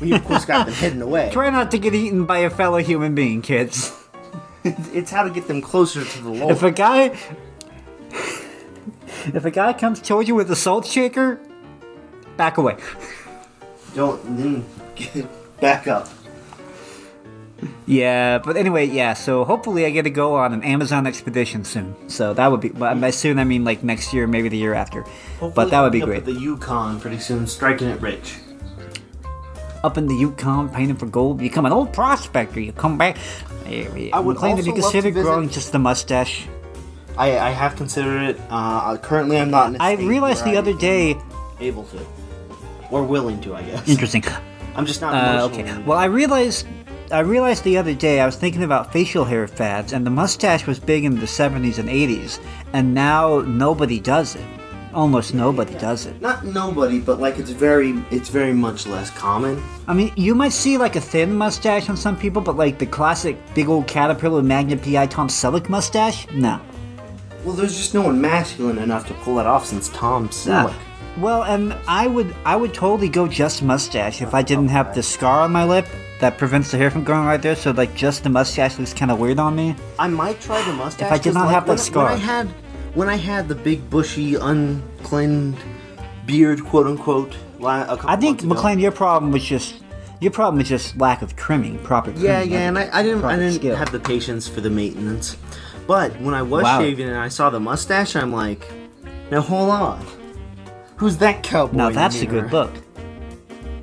We of course got them hidden away. try not to get eaten by a fellow human being kids It's how to get them closer to the Lord. if a guy if a guy comes towards you with a salt shaker back away Don't get back up. Yeah, but anyway, yeah. So hopefully, I get to go on an Amazon expedition soon. So that would be. But by soon, I mean like next year, maybe the year after. but that would be great. The Yukon pretty soon, striking it rich. Up in the Yukon, painting for gold, you become an old prospector. You come back. I would claim to be also love to considered growing just the mustache. I, I have considered it. Uh, currently, I'm not. In a I realized the other day. able to, or willing to, I guess. Interesting. I'm just not. Uh, okay. Well, I realized. I realized the other day I was thinking about facial hair fads, and the mustache was big in the 70s and 80s, and now nobody does it. Almost nobody does it. not nobody, but like it's very, it's very much less common. I mean, you might see like a thin mustache on some people, but like the classic big old caterpillar Magnum PI Tom Selleck mustache? No. Well, there's just no one masculine enough to pull that off since Tom Selleck. Well, and I would I would totally go just mustache if I didn't have the scar on my lip that prevents the hair from growing right there. So like just the mustache looks kind of weird on me. I might try the mustache. If I did not like, have that scar. When I had, when I had the big bushy, uncleaned beard, quote unquote, a couple I think ago. McLean, your problem was just your problem is just lack of trimming, proper trimming. Yeah, yeah, and I, I didn't, I didn't skill. have the patience for the maintenance. But when I was Wow. shaving and I saw the mustache, I'm like, now hold on, who's that cowboy? Now that's a good look.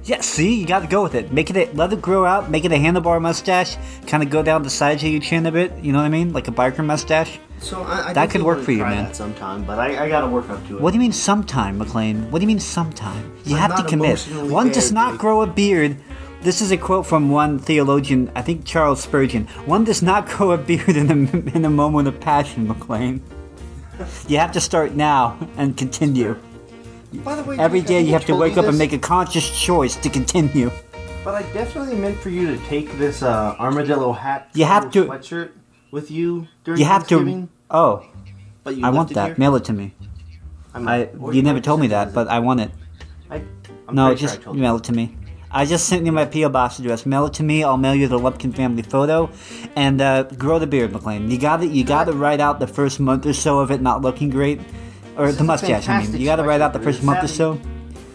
Yeah, see, you got to go with it. Make it, a, let it grow out. Make it a handlebar mustache. Kind of go down the sides of your chin a bit. You know what I mean, like a biker mustache. So I, I That could work for you, man. That sometime, but I, I gotta work up to it. What do you mean sometime, McLean? What do you mean sometime? You I'm have to commit. One does not grow a beard. This is a quote from one theologian, I think Charles Spurgeon. One does not grow a beard in a, in a moment of passion, McLean. You have to start now and continue. By the way, Every day you have to wake you up and make a conscious choice to continue. But I definitely meant for you to take this uh, armadillo hat. You have to- sweatshirt with you during You have to. Oh, But you I want that. here? Mail it to me. I'm- I. or You never told me that, but I want it. I, I'm No, pretty sure just I told you. mail it to me. I just sent you my PO box address. Mail it to me. I'll mail you the Lupkin family photo, and uh, grow the beard, McLean. You got it. You got to write out the first month or so of it not looking great, or This the mustache. I mean, you got to ride out the first month or so.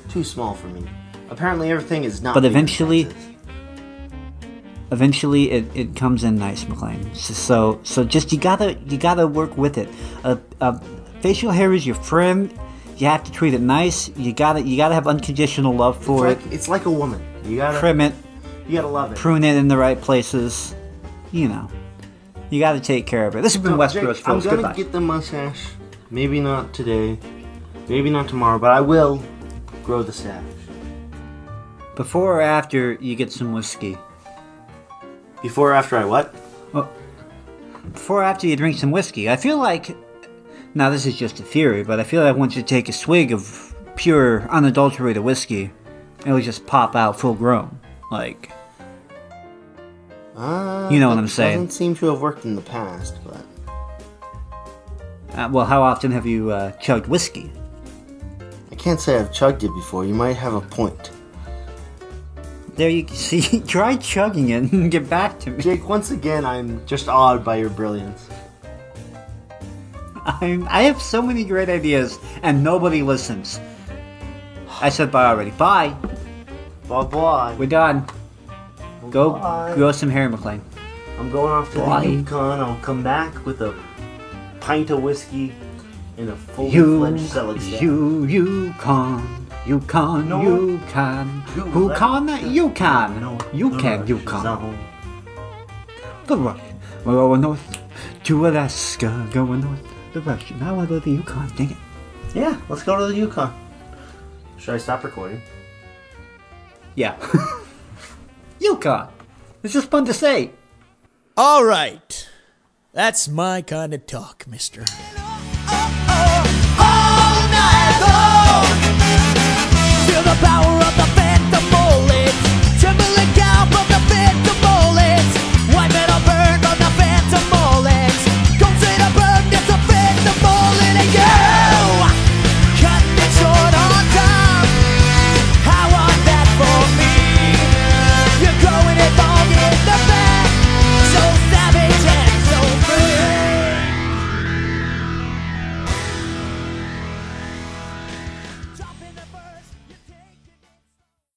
Too small for me. Apparently, everything is not. But eventually- Eventually, it, it comes in nice, McLean. So, so just you gotta you gotta work with it. Uh, uh, facial hair is your friend. You have to treat it nice. You gotta you gotta have unconditional love it's for like, it. it's like a woman. You gotta, Trim it. you gotta love it. prune it in the right places. You know, you got to take care of it. This has been So, West Jake, Coast I'm gonna Goodbye. get the mustache. Maybe not today. Maybe not tomorrow, but I will grow the stash. Before or after you get some whiskey. Before or after I what? Before or after you drink some whiskey. I feel like. Now, this is just a theory, but I feel like once you take a swig of pure, unadulterated whiskey, it'll just pop out full grown. Like, Uh, You know what I'm saying. It doesn't seem to have worked in the past, but uh, well, how often have you uh, chugged whiskey? I can't say I've chugged it before. You might have a point. There you see, try chugging it and get back to me. Jake, once again, I'm just awed by your brilliance. I'm, I have so many great ideas, and nobody listens. I said bye already. Bye. Bye bye. We're done. Go Bye. grow some hair, McLean. I'm going off to Bye. the Yukon. I'll come back with a pint of whiskey in a fully You, fledged selling staff. you, you can, you can, No. you can. You Who can? You can. No, You the can, you can. The rush. We're going north to Alaska, going north. The rush. Now I want to go to the Yukon. Dang it. Yeah, let's go to the Yukon. Should I stop recording? Yeah. Yukon. It's just fun to say. All right. That's my kind of talk, mister.